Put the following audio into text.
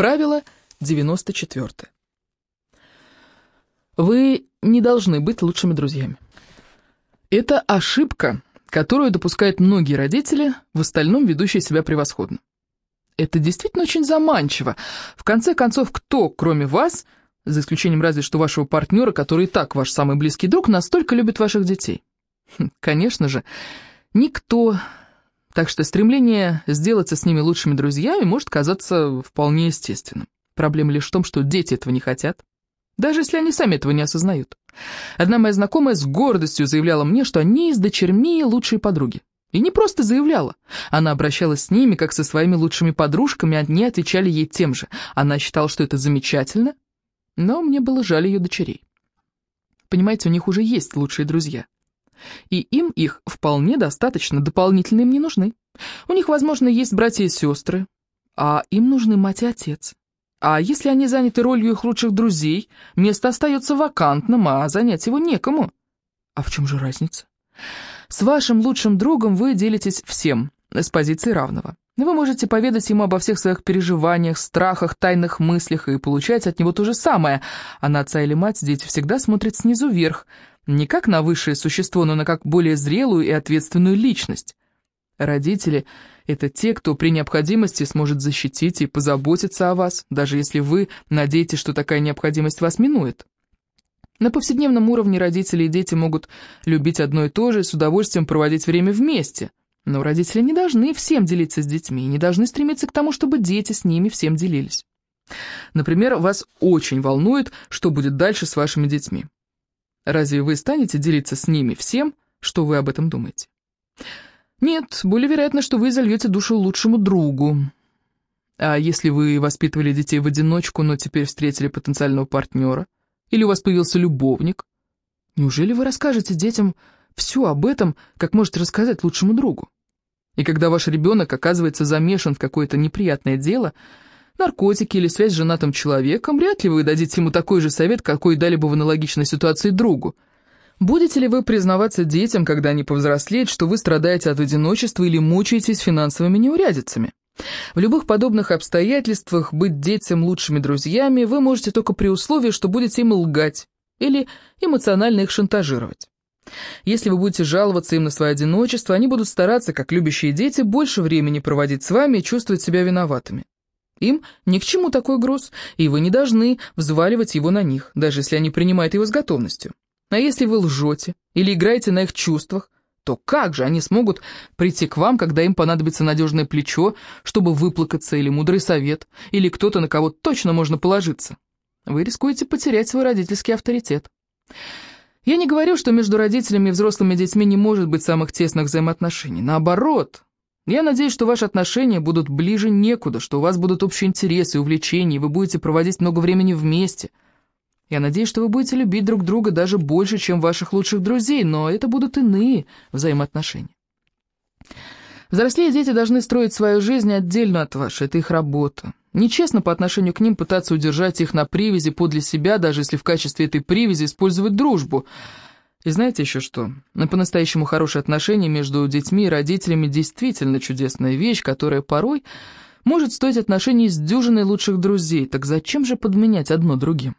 Правило 94. Вы не должны быть лучшими друзьями. Это ошибка, которую допускают многие родители, в остальном ведущие себя превосходно. Это действительно очень заманчиво. В конце концов, кто, кроме вас, за исключением разве что вашего партнера, который и так ваш самый близкий друг, настолько любит ваших детей? Хм, конечно же, никто. Так что стремление сделаться с ними лучшими друзьями может казаться вполне естественным. Проблема лишь в том, что дети этого не хотят, даже если они сами этого не осознают. Одна моя знакомая с гордостью заявляла мне, что они с дочерьми лучшие подруги. И не просто заявляла. Она обращалась с ними, как со своими лучшими подружками, они отвечали ей тем же. Она считала, что это замечательно, но мне было жаль ее дочерей. Понимаете, у них уже есть лучшие друзья. И им их вполне достаточно, дополнительно им не нужны. У них, возможно, есть братья и сестры, а им нужны мать и отец. А если они заняты ролью их лучших друзей, место остается вакантным, а занять его некому. А в чем же разница? С вашим лучшим другом вы делитесь всем, с позиции равного. Вы можете поведать ему обо всех своих переживаниях, страхах, тайных мыслях и получать от него то же самое. А на отца или мать дети всегда смотрят снизу вверх, не как на высшее существо, но на как более зрелую и ответственную личность. Родители — это те, кто при необходимости сможет защитить и позаботиться о вас, даже если вы надеетесь, что такая необходимость вас минует. На повседневном уровне родители и дети могут любить одно и то же, с удовольствием проводить время вместе. Но родители не должны всем делиться с детьми, не должны стремиться к тому, чтобы дети с ними всем делились. Например, вас очень волнует, что будет дальше с вашими детьми. Разве вы станете делиться с ними всем, что вы об этом думаете? Нет, более вероятно, что вы зальете душу лучшему другу. А если вы воспитывали детей в одиночку, но теперь встретили потенциального партнера – или у вас появился любовник? Неужели вы расскажете детям все об этом, как можете рассказать лучшему другу? И когда ваш ребенок оказывается замешан в какое-то неприятное дело, наркотики или связь с женатым человеком, вряд ли вы дадите ему такой же совет, какой дали бы в аналогичной ситуации другу. Будете ли вы признаваться детям, когда они повзрослеют, что вы страдаете от одиночества или мучаетесь финансовыми неурядицами? В любых подобных обстоятельствах быть детям лучшими друзьями вы можете только при условии, что будете им лгать или эмоционально их шантажировать. Если вы будете жаловаться им на свое одиночество, они будут стараться, как любящие дети, больше времени проводить с вами и чувствовать себя виноватыми. Им ни к чему такой груз, и вы не должны взваливать его на них, даже если они принимают его с готовностью. А если вы лжете или играете на их чувствах, то как же они смогут прийти к вам, когда им понадобится надежное плечо, чтобы выплакаться, или мудрый совет, или кто-то, на кого точно можно положиться? Вы рискуете потерять свой родительский авторитет. Я не говорю, что между родителями и взрослыми детьми не может быть самых тесных взаимоотношений. Наоборот, я надеюсь, что ваши отношения будут ближе некуда, что у вас будут общие интересы, увлечения, и вы будете проводить много времени вместе – я надеюсь, что вы будете любить друг друга даже больше, чем ваших лучших друзей, но это будут иные взаимоотношения. Взрослее дети должны строить свою жизнь отдельно от вашей, это их работа. Нечестно по отношению к ним пытаться удержать их на привязи подле себя, даже если в качестве этой привязи использовать дружбу. И знаете еще что? На по-настоящему хорошие отношения между детьми и родителями действительно чудесная вещь, которая порой может стоить отношений с дюжиной лучших друзей. Так зачем же подменять одно другим?